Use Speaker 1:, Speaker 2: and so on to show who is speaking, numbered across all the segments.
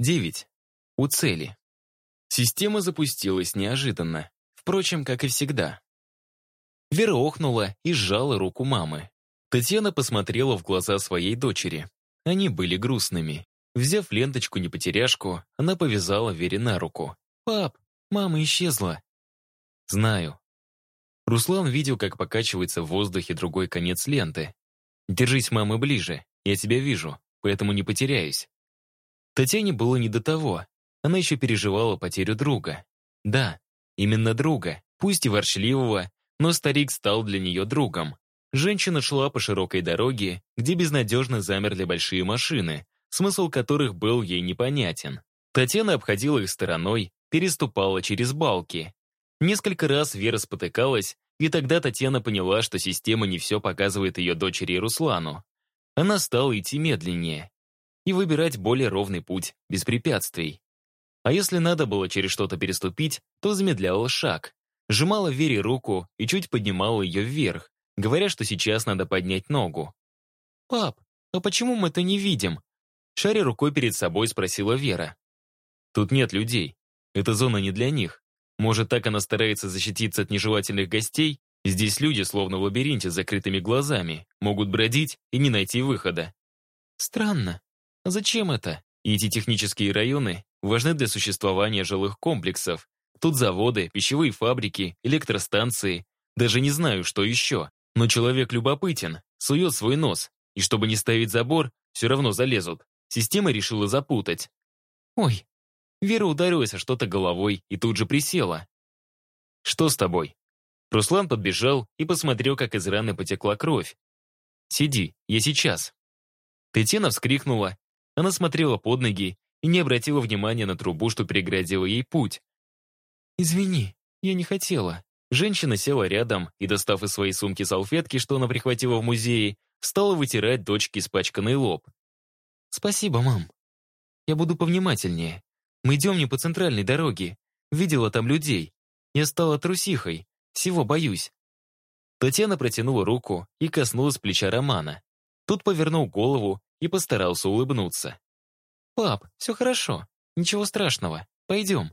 Speaker 1: 9. У цели. Система запустилась неожиданно. Впрочем, как и всегда. Вера охнула и сжала руку мамы. Татьяна посмотрела в глаза своей дочери. Они были грустными. Взяв ленточку-непотеряшку, она повязала Вере на руку. «Пап, мама исчезла». «Знаю». Руслан видел, как покачивается в воздухе другой конец ленты. «Держись, мамы, ближе. Я тебя вижу, поэтому не потеряюсь». Татьяне было не до того. Она еще переживала потерю друга. Да, именно друга, пусть и ворчливого, но старик стал для нее другом. Женщина шла по широкой дороге, где безнадежно замерли большие машины, смысл которых был ей непонятен. Татьяна обходила их стороной, переступала через балки. Несколько раз Вера спотыкалась, и тогда Татьяна поняла, что система не все показывает ее дочери Руслану. Она стала идти медленнее, и выбирать более ровный путь, без препятствий. А если надо было через что-то переступить, то замедляла шаг, сжимала Вере руку и чуть поднимала ее вверх, говоря, что сейчас надо поднять ногу. «Пап, а почему мы это не видим?» Шаря рукой перед собой спросила Вера. «Тут нет людей. Эта зона не для них. Может, так она старается защититься от нежелательных гостей? Здесь люди, словно в лабиринте с закрытыми глазами, могут бродить и не найти выхода». «Странно. Зачем это? Эти технические районы важны для существования жилых комплексов. Тут заводы, пищевые фабрики, электростанции. Даже не знаю, что еще. Но человек любопытен, сует свой нос. И чтобы не ставить забор, все равно залезут. Система решила запутать. Ой, Вера ударилась о что-то головой и тут же присела. «Что с тобой?» Руслан подбежал и посмотрел, как из раны потекла кровь. «Сиди, я сейчас». Татьяна вскрикнула она смотрела под ноги и не обратила внимания на трубу, что переградила ей путь. «Извини, я не хотела». Женщина села рядом и, достав из своей сумки салфетки, что она прихватила в музее, стала вытирать дочке испачканный лоб. «Спасибо, мам. Я буду повнимательнее. Мы идем не по центральной дороге. Видела там людей. Я стала трусихой. Всего боюсь». Татьяна протянула руку и коснулась плеча Романа. Тут повернул голову и постарался улыбнуться. «Пап, все хорошо. Ничего страшного. Пойдем».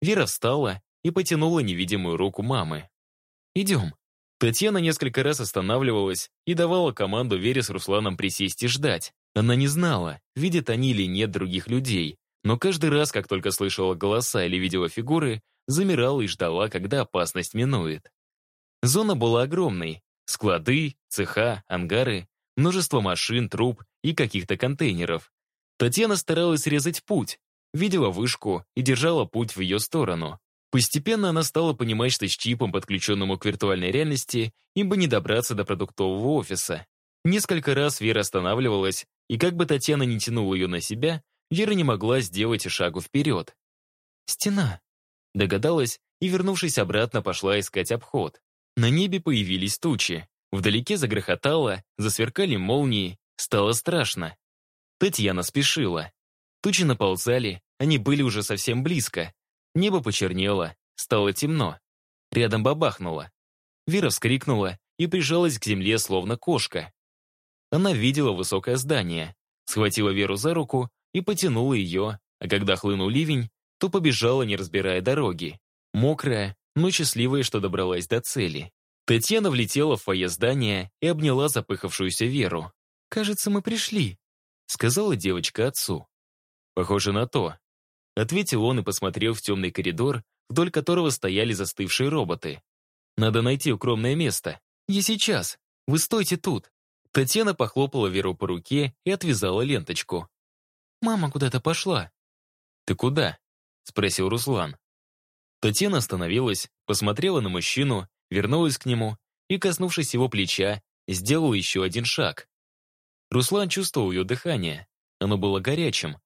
Speaker 1: Вера встала и потянула невидимую руку мамы. «Идем». Татьяна несколько раз останавливалась и давала команду Вере с Русланом присесть и ждать. Она не знала, видят они или нет других людей, но каждый раз, как только слышала голоса или видела фигуры, замирала и ждала, когда опасность минует. Зона была огромной. Склады, цеха, ангары, множество машин, труб и каких-то контейнеров. Татьяна старалась резать путь, видела вышку и держала путь в ее сторону. Постепенно она стала понимать, что с чипом, подключенному к виртуальной реальности, им бы не добраться до продуктового офиса. Несколько раз Вера останавливалась, и как бы Татьяна не тянула ее на себя, Вера не могла сделать и шагу вперед. «Стена», — догадалась, и, вернувшись обратно, пошла искать обход. На небе появились тучи. Вдалеке загрохотало, засверкали молнии, стало страшно. Татьяна спешила. Тучи наползали, они были уже совсем близко. Небо почернело, стало темно. Рядом бабахнуло. Вера вскрикнула и прижалась к земле, словно кошка. Она видела высокое здание, схватила Веру за руку и потянула ее, а когда хлынул ливень, то побежала, не разбирая дороги. Мокрая, но счастливая, что добралась до цели. Татьяна влетела в фойе здания и обняла запыхавшуюся Веру. «Кажется, мы пришли», — сказала девочка отцу. «Похоже на то», — ответил он и посмотрел в темный коридор, вдоль которого стояли застывшие роботы. «Надо найти укромное место. Я сейчас. Вы стойте тут». Татьяна похлопала Веру по руке и отвязала ленточку. «Мама куда-то пошла». «Ты куда?» — спросил Руслан. Татьяна остановилась, посмотрела на мужчину вернулась к нему и, коснувшись его плеча, сделала еще один шаг. Руслан чувствовал ее дыхание. Оно было горячим.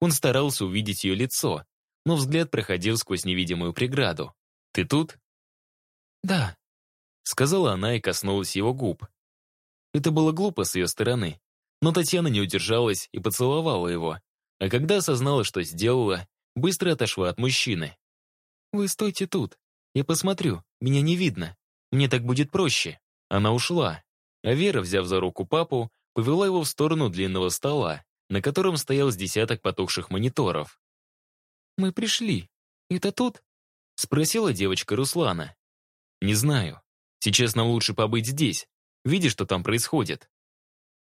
Speaker 1: Он старался увидеть ее лицо, но взгляд проходил сквозь невидимую преграду. «Ты тут?» «Да», — сказала она и коснулась его губ. Это было глупо с ее стороны, но Татьяна не удержалась и поцеловала его, а когда осознала, что сделала, быстро отошла от мужчины. «Вы стойте тут, я посмотрю, меня не видно. Мне так будет проще. Она ушла. А Вера, взяв за руку папу, повела его в сторону длинного стола, на котором стоял с десяток потухших мониторов.
Speaker 2: «Мы пришли. Это тут?» — спросила девочка Руслана.
Speaker 1: «Не знаю. Сейчас нам лучше побыть здесь. Видишь, что там происходит?»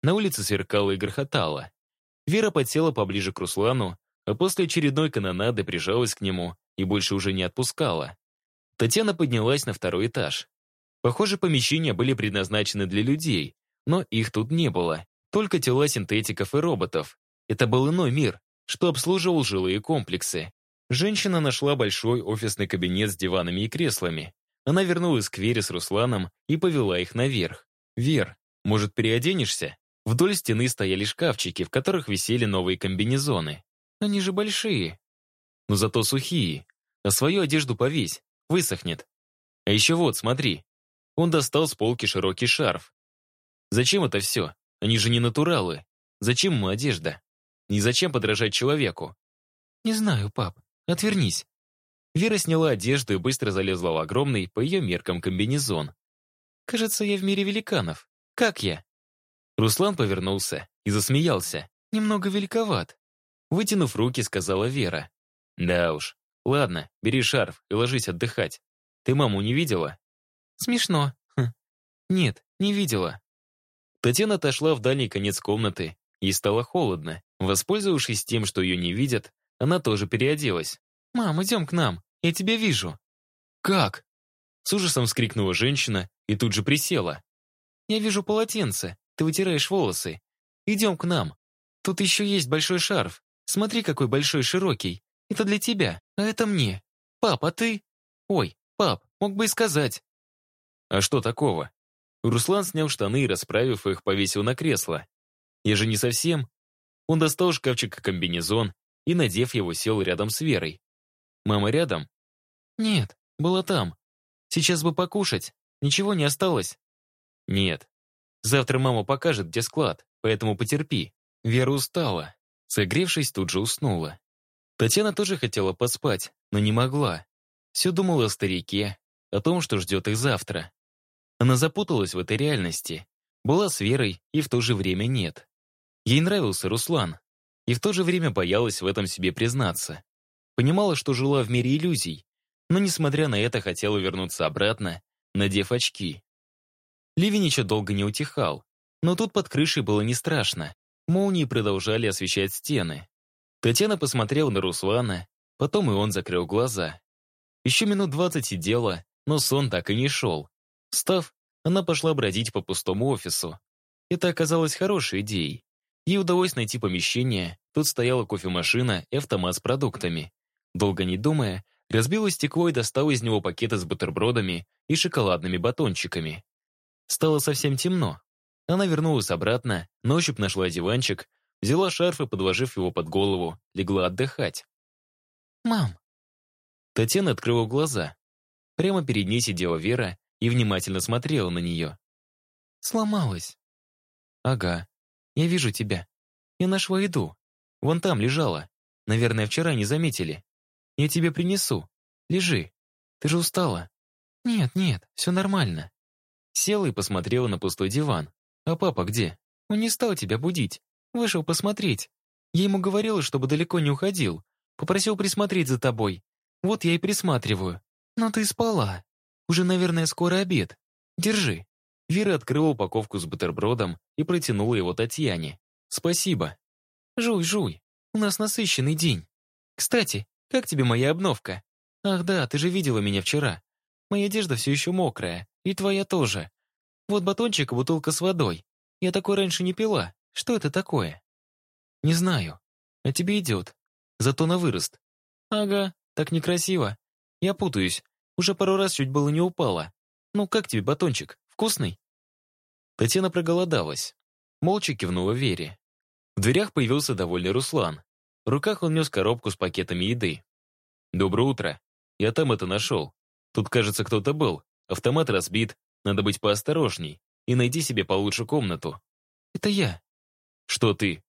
Speaker 1: На улице сверкало и грохотало. Вера подсела поближе к Руслану, а после очередной канонады прижалась к нему и больше уже не отпускала. Татьяна поднялась на второй этаж. Похоже, помещения были предназначены для людей, но их тут не было. Только тела синтетиков и роботов. Это был иной мир, что обслуживал жилые комплексы. Женщина нашла большой офисный кабинет с диванами и креслами. Она вернулась к Вере с Русланом и повела их наверх. «Вер, может, переоденешься?» Вдоль стены стояли шкафчики, в которых висели новые комбинезоны.
Speaker 2: Они же большие.
Speaker 1: Но зато сухие. А свою одежду повесь, высохнет. А еще вот, смотри. Он достал с полки широкий шарф. Зачем это все? Они же не натуралы. Зачем ему одежда? Не зачем подражать человеку?
Speaker 2: Не знаю, пап. Отвернись.
Speaker 1: Вера сняла одежду и быстро залезла в огромный, по ее меркам, комбинезон.
Speaker 2: Кажется, я в мире великанов. Как я?
Speaker 1: Руслан повернулся и засмеялся.
Speaker 2: Немного великоват.
Speaker 1: Вытянув руки, сказала Вера. Да уж. Ладно, бери шарф и ложись отдыхать. Ты маму не видела?
Speaker 2: Смешно. Хм. Нет, не видела.
Speaker 1: Татьяна отошла в дальний конец комнаты. Ей стало холодно. Воспользовавшись тем, что ее не видят, она тоже переоделась.
Speaker 2: «Мам, идем к нам. Я тебя вижу».
Speaker 1: «Как?» С ужасом вскрикнула женщина и тут же присела.
Speaker 2: «Я вижу полотенце. Ты вытираешь волосы. Идем к нам. Тут еще есть большой шарф. Смотри, какой большой широкий. Это для тебя, а это мне. Пап, а ты? Ой, пап, мог бы и сказать.
Speaker 1: А что такого? Руслан снял штаны и, расправив их, повесил на кресло. Я же не совсем. Он достал шкафчик и комбинезон и, надев его, сел рядом с Верой. Мама рядом?
Speaker 2: Нет, была там. Сейчас бы покушать. Ничего не осталось?
Speaker 1: Нет. Завтра мама покажет, где склад, поэтому потерпи. Вера устала. Согревшись, тут же уснула. Татьяна тоже хотела поспать, но не могла. Все думала о старике, о том, что ждет их завтра. Она запуталась в этой реальности. Была с Верой и в то же время нет. Ей нравился Руслан, и в то же время боялась в этом себе признаться. Понимала, что жила в мире иллюзий, но, несмотря на это, хотела вернуться обратно, надев очки. Ливень еще долго не утихал, но тут под крышей было не страшно. Молнии продолжали освещать стены. Татьяна посмотрела на Руслана, потом и он закрыл глаза. Еще минут двадцать сидела, но сон так и не шел. Встав, она пошла бродить по пустому офису. Это оказалось хорошей идеей. Ей удалось найти помещение, тут стояла кофемашина и автомат с продуктами. Долго не думая, разбила стекло и достала из него пакеты с бутербродами и шоколадными батончиками. Стало совсем темно. Она вернулась обратно, на ощупь нашла диванчик, взяла шарф и, подложив его под голову, легла отдыхать.
Speaker 2: «Мам!»
Speaker 1: Татьяна открыла глаза. Прямо перед ней сидела Вера и внимательно смотрела на нее.
Speaker 2: «Сломалась».
Speaker 1: «Ага.
Speaker 2: Я вижу тебя. Я нашла еду. Вон там лежала. Наверное, вчера не заметили. Я тебе принесу. Лежи. Ты же устала». «Нет, нет, все нормально».
Speaker 1: Села и посмотрела на пустой диван. «А папа где?»
Speaker 2: «Он не стал тебя будить. Вышел посмотреть. Я ему говорила, чтобы далеко не уходил. Попросил присмотреть за тобой. Вот я и присматриваю. Но ты спала. Уже, наверное, скоро обед. Держи».
Speaker 1: Вера открыла упаковку с бутербродом и протянула его Татьяне. «Спасибо».
Speaker 2: «Жуй, жуй. У нас насыщенный день. Кстати, как тебе моя обновка? Ах да, ты же видела меня вчера. Моя одежда все еще мокрая. И твоя тоже. Вот батончик и бутылка с водой. Я такой раньше не пила. Что это такое?
Speaker 1: Не знаю. А тебе идет. Зато на вырост.
Speaker 2: Ага, так некрасиво. Я путаюсь. Уже пару раз чуть было не упала. Ну, как тебе батончик? Вкусный?
Speaker 1: Татьяна проголодалась. Молча кивнула Вере. В дверях появился довольный Руслан. В руках он нес коробку с пакетами еды. «Доброе утро. Я там это нашел. Тут, кажется, кто-то был. Автомат разбит, надо быть поосторожней и найди себе получше комнату.
Speaker 2: Это я.
Speaker 1: Что ты?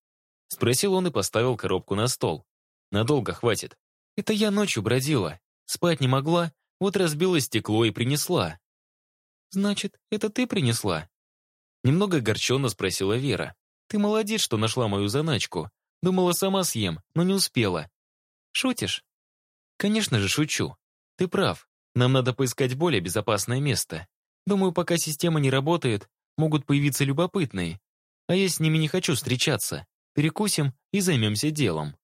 Speaker 1: Спросил он и поставил коробку на стол. Надолго хватит.
Speaker 2: Это я ночью бродила. Спать не могла, вот разбила стекло и принесла. Значит, это ты принесла?
Speaker 1: Немного огорченно спросила Вера.
Speaker 2: Ты молодец, что нашла мою заначку. Думала, сама съем, но не успела. Шутишь? Конечно же, шучу. Ты прав. Нам надо поискать более безопасное место. Думаю, пока система не работает, могут появиться любопытные. А я с ними не хочу встречаться. Перекусим и займемся делом.